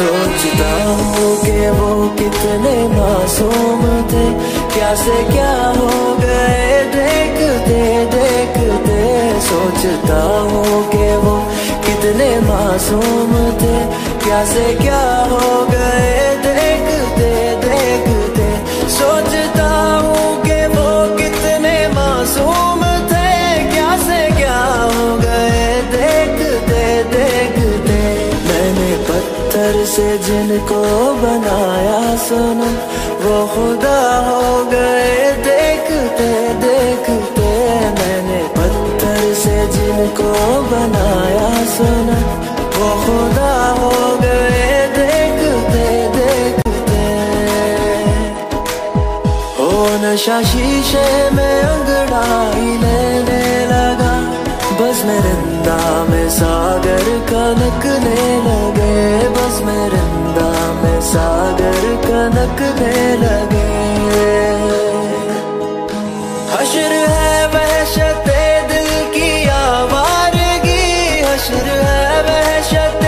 سوچتا ہوں کہ وہ کتنے معصوم تھے۔ کیا سے کیا ہو گئے؟ دیکھتے دیکھتے سوچتا ہوں کہ وہ کتنے معصوم تھے۔ کیا سے کیا ہو گئے؟ پتھر سے جن کو بنایا سنم وہ خدا ہو گئے، دیکھتے دیکھتے میں نے پتھر سے جن کو بنایا سنم وہ خدا ہو گئے، دیکھتے دیکھتے۔ ہو نشا شیشے میں انگڑائی لینے لگا، بس میں رندہ میں ساگر کنکنے لگے، بس میں رندہ میں ساگر کنکنے لگے۔ حشر ہے وحشت، دل کی آوارگی۔ حشر ہے وحشت،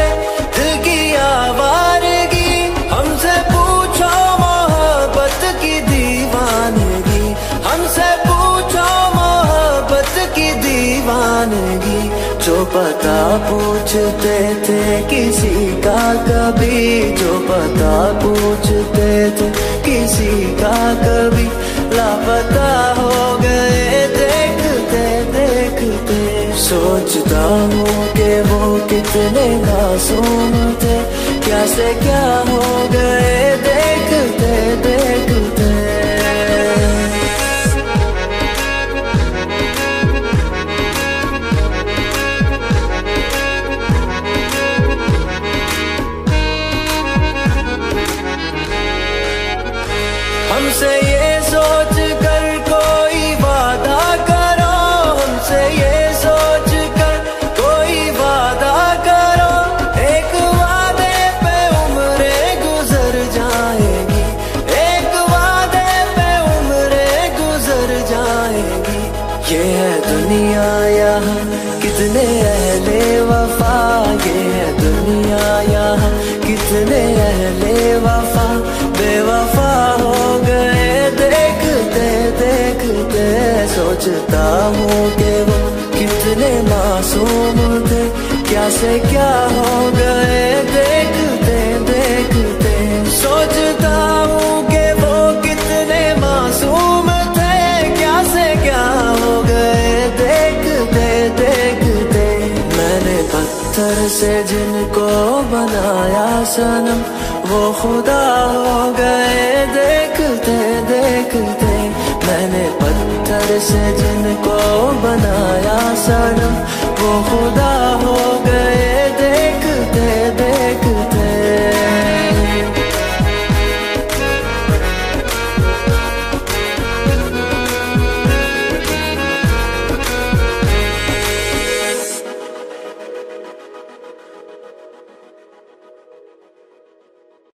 دل کی آوارگی۔ ہم سے پوچھو محبت کی دیوانگی۔ ہم سے پوچھو محبت کی دیوانگی۔ جو پتا پوچھتے تھے کسی کا کبھی، جو پتا پوچھتے تھے کسی کا کبھی۔ لاپتا ہو گئے، دیکھتے دیکھتے۔ سوچتا ہوں کہ وہ کتنے معصوم تھے۔ کیا سے کیا ہو گئے؟ دنیا یہاں کتنے اہل وفا یہ ہے دنیا یہاں کتنے اہل وفا، بے وفا ہو گئے۔ دیکھتے دیکھتے سوچتا ہوں کہ وہ کتنے معصوم تھے۔ کیا سے کیا ہو گئے؟ سے جن کو بنایا سنم وہ خدا ہو گئے۔ دیکھتے دیکھتے، میں نے پتھر سے جن کو بنایا سنم وہ خدا ہو